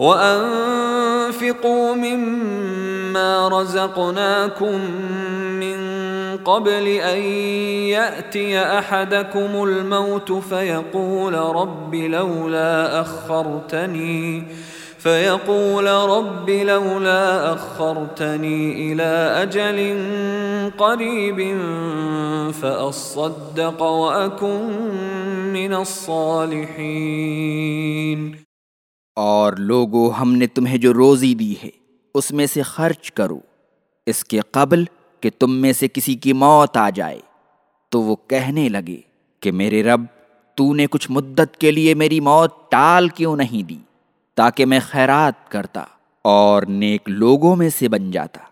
وَأَنفِقُوا مِمَّا رَزَقْنَاكُم مِّن قبل أن يأتي أحدكم الموت فيقول رب لولا أخرتني فيقول رب لولا أخرتني إلى أجل قريب فأصدق وأكن من الصالحين اور لوگو، ہم نے تمہیں جو روزی دی ہے، اس میں سے خرچ کرو۔ اس کے قبل کہ تم میں سے کسی کی موت آ جائے۔ تو وہ کہنے لگے کہ میرے رب، تو نے کچھ مدت کے لیے میری موت ٹال کیوں نہیں دی، تاکہ میں خیرات کرتا اور نیک لوگوں میں سے بن جاتا۔